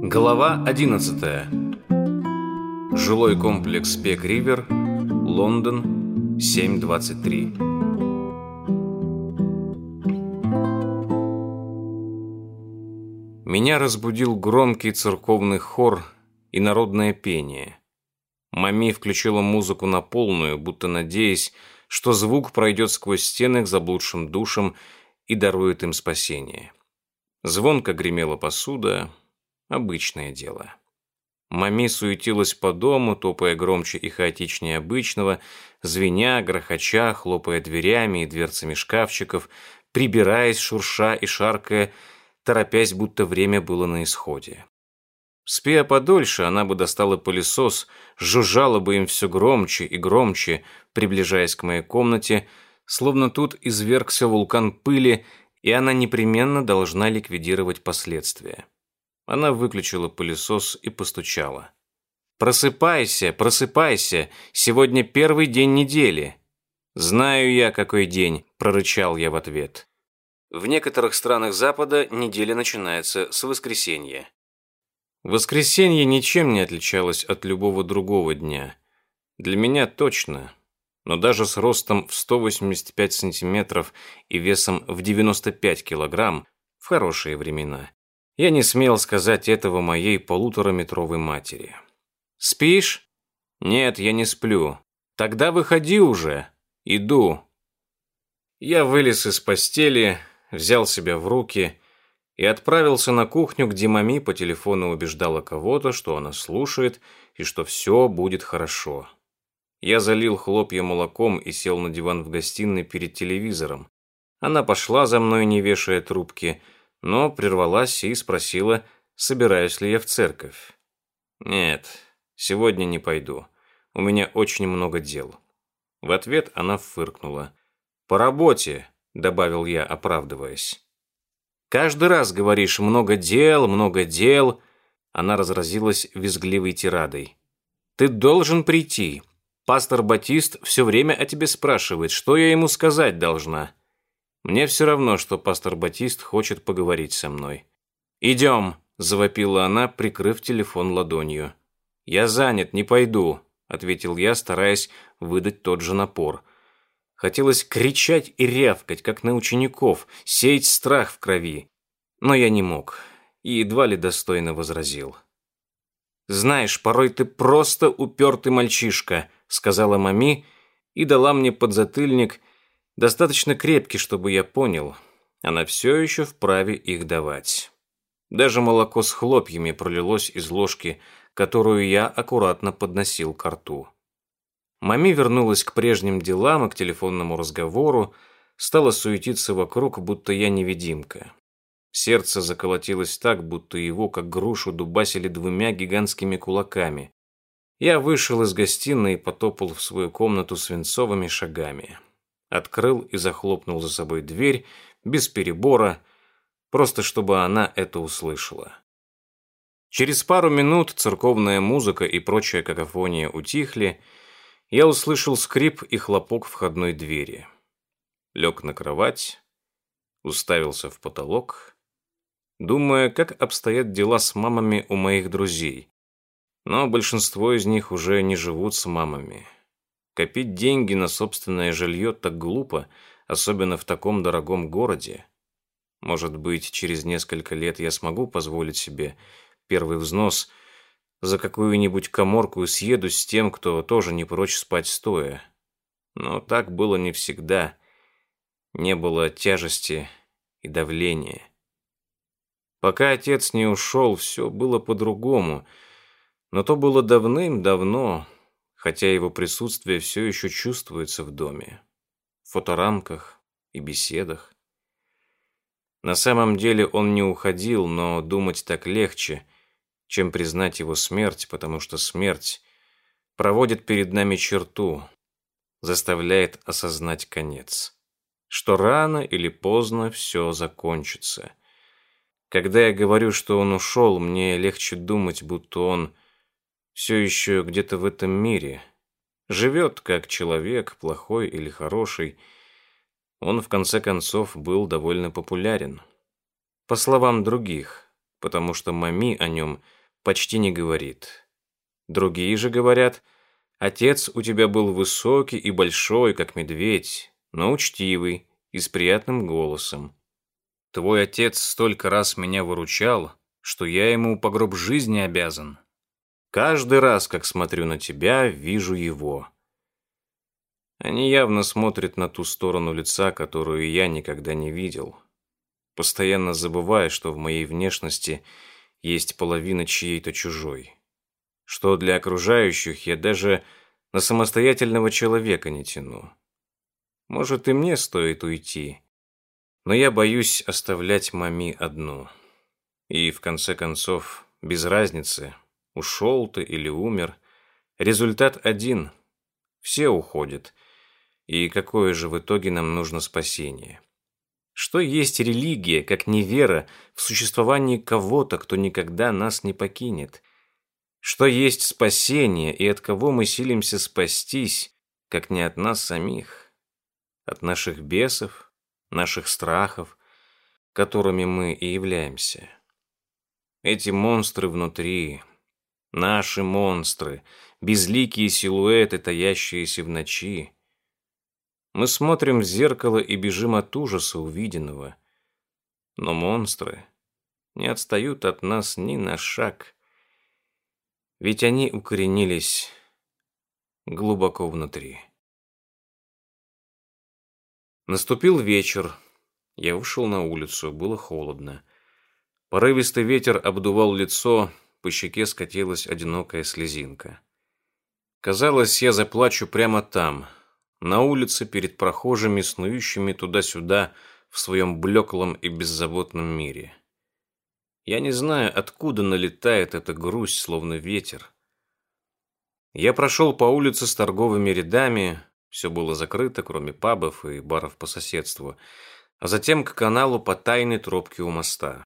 Глава 11. Жилой комплекс Пек Ривер, Лондон, 723. Меня разбудил громкий церковный хор и народное пение. Мами включила музыку на полную, будто надеясь, что звук пройдет сквозь стены к заблудшим душам и дарует им спасение. Звонко гремела посуда, обычное дело. Мами суетилась по дому, топая громче и хаотичнее обычного, звеня, грохоча, хлопая дверями и дверцами шкафчиков, прибираясь, шурша и шаркая, торопясь, будто время было на исходе. Спея подольше, она бы достала пылесос, жужжала бы им все громче и громче, приближаясь к моей комнате, словно тут извергся вулкан пыли, и она непременно должна ликвидировать последствия. Она выключила пылесос и постучала. «Просыпайся, просыпайся! Сегодня первый день недели!» «Знаю я, какой день!» – прорычал я в ответ. В некоторых странах Запада неделя начинается с воскресенья. Воскресенье ничем не отличалось от любого другого дня. Для меня точно. Но даже с ростом в 185 сантиметров и весом в 95 килограмм в хорошие времена я не смел сказать этого моей полутораметровой матери. «Спишь?» «Нет, я не сплю». «Тогда выходи уже. Иду». Я вылез из постели, взял себя в руки и отправился на кухню, где мами по телефону убеждала кого-то, что она слушает и что все будет хорошо. Я залил хлопья молоком и сел на диван в гостиной перед телевизором. Она пошла за мной, не вешая трубки, но прервалась и спросила, собираюсь ли я в церковь. «Нет, сегодня не пойду. У меня очень много дел». В ответ она фыркнула. «По работе», — добавил я, оправдываясь. Каждый раз говоришь «много дел, много дел». Она разразилась визгливой тирадой. «Ты должен прийти. Пастор Батист все время о тебе спрашивает, что я ему сказать должна». Мне все равно, что пастор Батист хочет поговорить со мной. «Идем», – завопила она, прикрыв телефон ладонью. «Я занят, не пойду», – ответил я, стараясь выдать тот же напор. Хотелось кричать и рявкать, как на учеников, сеять страх в крови. Но я не мог и едва ли достойно возразил. «Знаешь, порой ты просто упертый мальчишка», — сказала мами и дала мне подзатыльник, достаточно крепкий, чтобы я понял, она все еще вправе их давать. Даже молоко с хлопьями пролилось из ложки, которую я аккуратно подносил к рту. Мами вернулась к прежним делам и к телефонному разговору, стала суетиться вокруг, будто я невидимка. Сердце заколотилось так, будто его, как грушу, дубасили двумя гигантскими кулаками. Я вышел из гостиной и потопал в свою комнату свинцовыми шагами. Открыл и захлопнул за собой дверь, без перебора, просто чтобы она это услышала. Через пару минут церковная музыка и прочая какофония утихли, я услышал скрип и хлопок входной двери. Лег на кровать, уставился в потолок, думая, как обстоят дела с мамами у моих друзей. Но большинство из них уже не живут с мамами. Копить деньги на собственное жилье так глупо, особенно в таком дорогом городе. Может быть, через несколько лет я смогу позволить себе первый взнос – за какую-нибудь коморку и съеду с тем, кто тоже не прочь спать стоя. Но так было не всегда. Не было тяжести и давления. Пока отец не ушел, все было по-другому, но то было давным-давно, хотя его присутствие все еще чувствуется в доме, в фоторамках и беседах. На самом деле он не уходил, но думать так легче – чем признать его смерть, потому что смерть проводит перед нами черту, заставляет осознать конец, что рано или поздно все закончится. Когда я говорю, что он ушел, мне легче думать, будто он все еще где-то в этом мире, живет как человек, плохой или хороший, он в конце концов был довольно популярен. По словам других, потому что Мами о нем почти не говорит. Другие же говорят, отец у тебя был высокий и большой, как медведь, но учтивый и с приятным голосом. Твой отец столько раз меня выручал, что я ему по гроб жизни обязан. Каждый раз, как смотрю на тебя, вижу его. Они явно смотрят на ту сторону лица, которую я никогда не видел. Постоянно забывая, что в моей внешности есть половина чьей-то чужой. Что для окружающих я даже на самостоятельного человека не тяну. Может, и мне стоит уйти, но я боюсь оставлять мами одну. И, в конце концов, без разницы, ушел ты или умер, результат один. Все уходят. И какое же в итоге нам нужно спасение? Что есть религия, как не вера в существование кого-то, кто никогда нас не покинет? Что есть спасение и от кого мы силимся спастись, как не от нас самих? От наших бесов, наших страхов, которыми мы и являемся. Эти монстры внутри, наши монстры, безликие силуэты, таящиеся в ночи. Мы смотрим в зеркало и бежим от ужаса увиденного. Но монстры не отстают от нас ни на шаг, ведь они укоренились глубоко внутри. Наступил вечер. Я вышел на улицу, было холодно. Порывистый ветер обдувал лицо, по щеке скатилась одинокая слезинка. Казалось, я заплачу прямо там, на улице перед прохожими, снующими туда-сюда в своем блеклом и беззаботном мире. Я не знаю, откуда налетает эта грусть, словно ветер. Я прошел по улице с торговыми рядами, все было закрыто, кроме пабов и баров по соседству, а затем к каналу по тайной тропке у моста.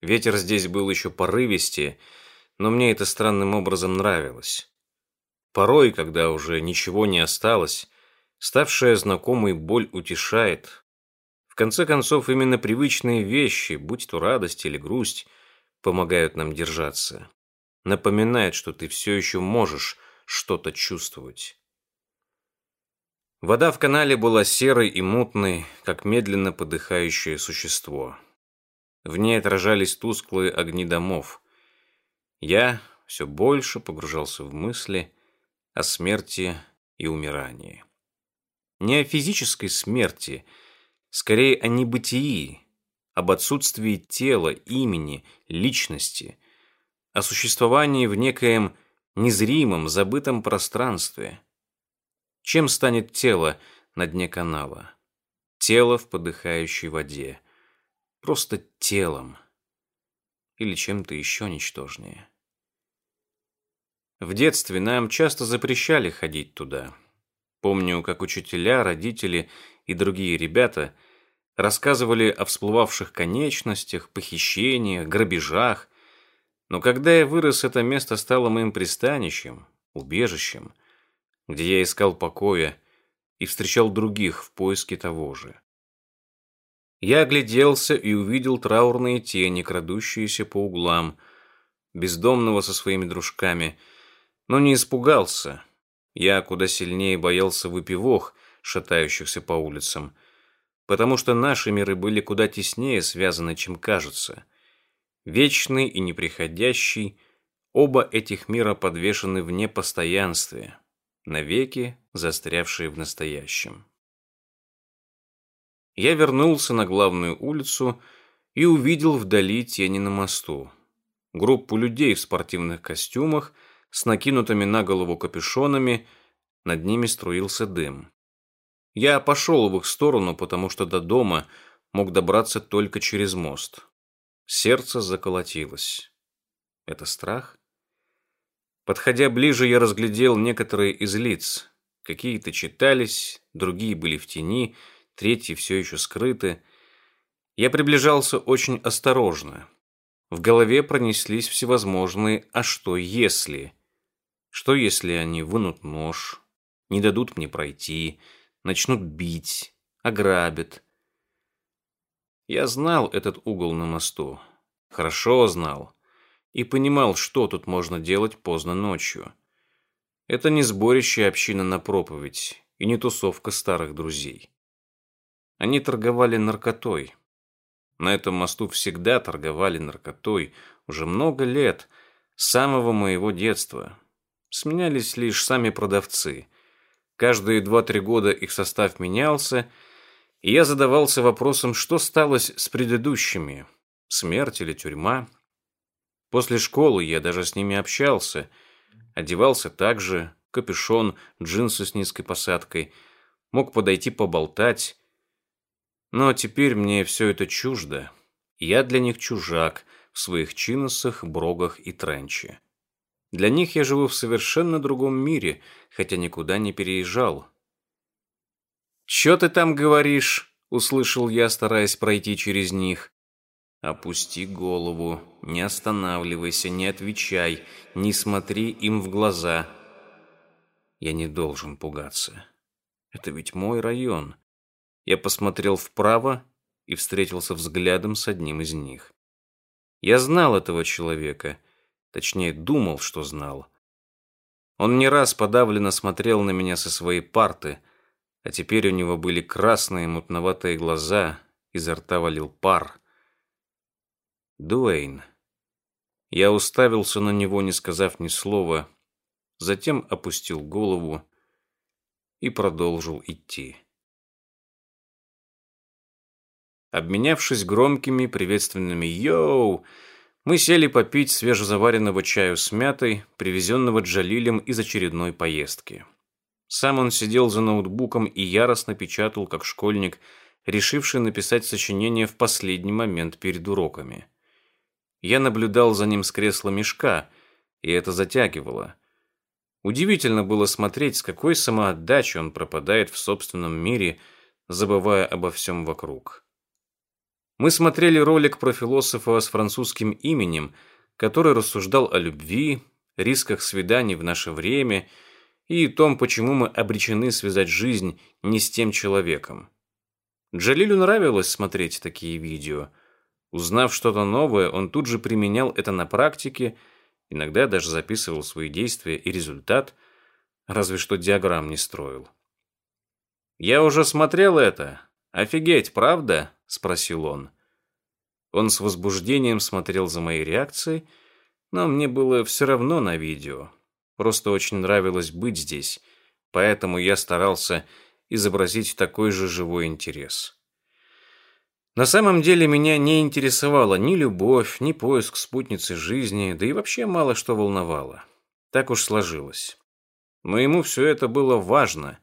Ветер здесь был еще порывистее, но мне это странным образом нравилось. Порой, когда уже ничего не осталось, ставшая знакомой боль утешает. В конце концов, именно привычные вещи, будь то радость или грусть, помогают нам держаться. Напоминают, что ты все еще можешь что-то чувствовать. Вода в канале была серой и мутной, как медленно подыхающее существо. В ней отражались тусклые огни домов. Я все больше погружался в мысли о смерти и умирании. Не о физической смерти, скорее о небытии, об отсутствии тела, имени, личности, о существовании в некоем незримом, забытом пространстве. Чем станет тело на дне канала? Тело в подыхающей воде просто телом или чем-то еще ничтожнее. В детстве нам часто запрещали ходить туда. Помню, как учителя, родители и другие ребята рассказывали о всплывавших конечностях, похищениях, грабежах. Но когда я вырос, это место стало моим пристанищем, убежищем, где я искал покоя и встречал других в поиске того же. Я огляделся и увидел траурные тени, крадущиеся по углам, бездомного со своими дружками, но не испугался. Я куда сильнее боялся выпивох, шатающихся по улицам, потому что наши миры были куда теснее связаны, чем кажется. Вечный и неприходящий, оба этих мира подвешены в непостоянстве, навеки застрявшие в настоящем я вернулся на главную улицу и увидел вдали тени на мосту. Группу людей в спортивных костюмах с накинутыми на голову капюшонами, над ними струился дым. Я пошел в их сторону, потому что до дома мог добраться только через мост. Сердце заколотилось. Это страх? Подходя ближе, я разглядел некоторые из лиц. Какие-то читались, другие были в тени — третьи все еще скрыты. Я приближался очень осторожно. В голове пронеслись всевозможные «а что если?». Что если они вынут нож, не дадут мне пройти, начнут бить, ограбит. Я знал этот угол на мосту. Хорошо знал. И понимал, что тут можно делать поздно ночью. Это не сборище община на проповедь и не тусовка старых друзей. Они торговали наркотой. На этом мосту всегда торговали наркотой уже много лет, с самого моего детства. Сменялись лишь сами продавцы. Каждые два-три года их состав менялся, и я задавался вопросом, что сталось с предыдущими, смерть или тюрьма. После школы я даже с ними общался, одевался так же, капюшон, джинсы с низкой посадкой, мог подойти поболтать. Но теперь мне все это чуждо. Я для них чужак в своих чиносах, брогах и тренче. Для них я живу в совершенно другом мире, хотя никуда не переезжал. «Чё ты там говоришь?» — услышал я, стараясь пройти через них. «Опусти голову, не останавливайся, не отвечай, не смотри им в глаза», я не должен пугаться. Это ведь мой район. Я посмотрел вправо и встретился взглядом с одним из них. Я знал этого человека, точнее, думал, что знал. Он не раз подавленно смотрел на меня со своей парты, а теперь у него были красные мутноватые глаза, изо рта валил пар. Дуэйн. Я уставился на него, не сказав ни слова, затем опустил голову и продолжил идти. Обменявшись громкими приветственными «Йоу!», мы сели попить свежезаваренного чаю с мятой, привезенного Джалилем из очередной поездки. Сам он сидел за ноутбуком и яростно печатал, как школьник, решивший написать сочинение в последний момент перед уроками. Я наблюдал за ним с кресла мешка, и это затягивало – Удивительно было смотреть, с какой самоотдачей он пропадает в собственном мире, забывая обо всем вокруг. Мы смотрели ролик про философа с французским именем, который рассуждал о любви, рисках свиданий в наше время и том, почему мы обречены связать жизнь не с тем человеком. Джалилю нравилось смотреть такие видео. Узнав что-то новое, он тут же применял это на практике – Иногда даже записывал свои действия и результат, разве что диаграмм не строил. «Я уже смотрел это. Офигеть, правда?» – спросил он. Он с возбуждением смотрел за моей реакцией, но мне было все равно на видео. Просто очень нравилось быть здесь, поэтому я старался изобразить такой же живой интерес. На самом деле меня не интересовала ни любовь, ни поиск спутницы жизни, да и вообще мало что волновало. Так уж сложилось. Но ему все это было важно,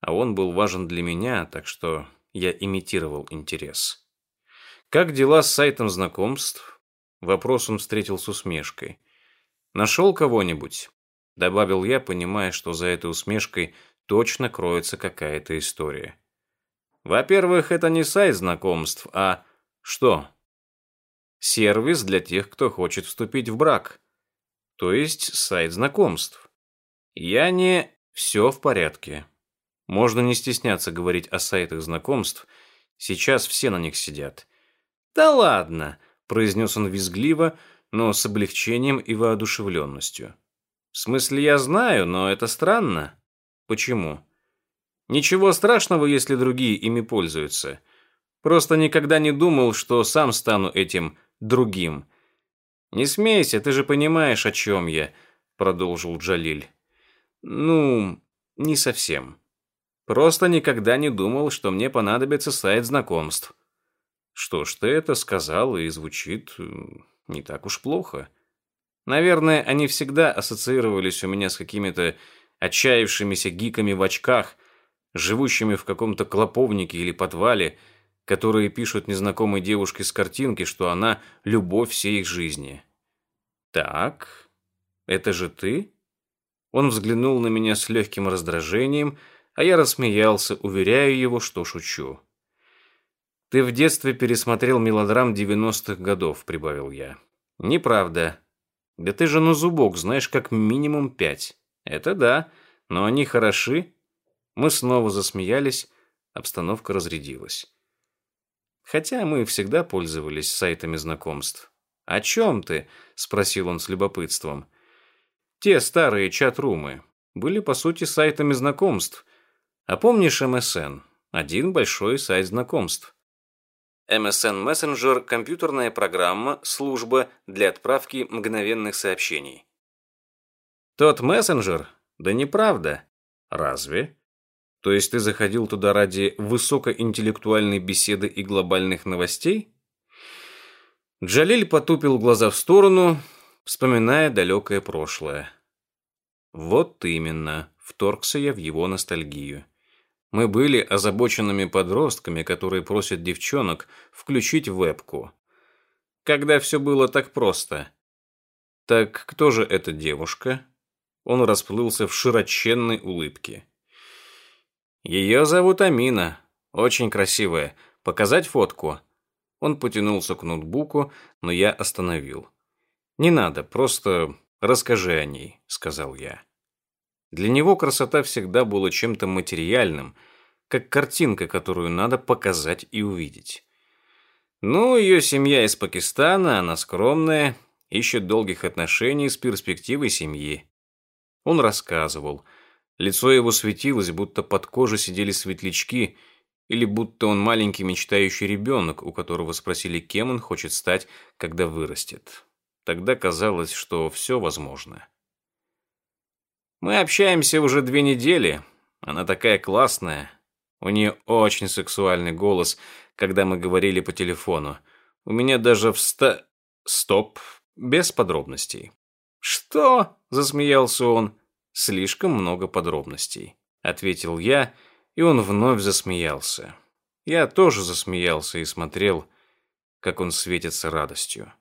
а он был важен для меня, так что я имитировал интерес. «Как дела с сайтом знакомств?» Вопрос он встретил с усмешкой. «Нашел кого-нибудь?» Добавил я, понимая, что за этой усмешкой точно кроется какая-то история. Во-первых, это не сайт знакомств, а что? Сервис для тех, кто хочет вступить в брак. То есть сайт знакомств. Я не... Все в порядке. Можно не стесняться говорить о сайтах знакомств. Сейчас все на них сидят. Да ладно, произнес он визгливо, но с облегчением и воодушевленностью. В смысле, я знаю, но это странно. Почему? Ничего страшного, если другие ими пользуются. Просто никогда не думал, что сам стану этим другим. Не смейся, ты же понимаешь, о чем я, продолжил Джалиль. Ну, не совсем. Просто никогда не думал, что мне понадобится сайт знакомств. Что ж, ты это сказал, и звучит не так уж плохо. Наверное, они всегда ассоциировались у меня с какими-то отчаявшимися гиками в очках – живущими в каком-то клоповнике или подвале, которые пишут незнакомой девушке с картинки, что она – любовь всей их жизни. «Так, это же ты?» Он взглянул на меня с легким раздражением, а я рассмеялся, уверяя его, что шучу. «Ты в детстве пересмотрел мелодрам девяностых годов», – прибавил я. «Неправда. Да ты же на зубок знаешь как минимум пять. Это да, но они хороши мы снова засмеялись, обстановка разрядилась. Хотя мы всегда пользовались сайтами знакомств. «О чем ты?» – спросил он с любопытством. «Те старые чат-румы были, по сути, сайтами знакомств. А помнишь МСН? Один большой сайт знакомств. MSN Messenger – компьютерная программа, служба для отправки мгновенных сообщений. Тот мессенджер? Да неправда. Разве? То есть ты заходил туда ради высокоинтеллектуальной беседы и глобальных новостей? Джалиль потупил глаза в сторону, вспоминая далекое прошлое. Вот именно, вторгся я в его ностальгию. Мы были озабоченными подростками, которые просят девчонок включить вебку. Когда все было так просто. Так кто же эта девушка? Он расплылся в широченной улыбке. Ее зовут Амина. Очень красивая. Показать фотку? Он потянулся к ноутбуку, но я остановил. Не надо, просто расскажи о ней, сказал я. Для него красота всегда была чем-то материальным, как картинка, которую надо показать и увидеть. Ну, ее семья из Пакистана, она скромная, ищет долгих отношений с перспективой семьи. Он рассказывал. Лицо его светилось, будто под кожей сидели светлячки, или будто он маленький мечтающий ребенок, у которого спросили, кем он хочет стать, когда вырастет. Тогда казалось, что все возможно. Мы общаемся уже две недели. Она такая классная. У нее очень сексуальный голос, когда мы говорили по телефону. У меня даже вста... Стоп. Без подробностей. «Что?» – засмеялся он. «Слишком много подробностей», – ответил я, и он вновь засмеялся. Я тоже засмеялся и смотрел, как он светится радостью.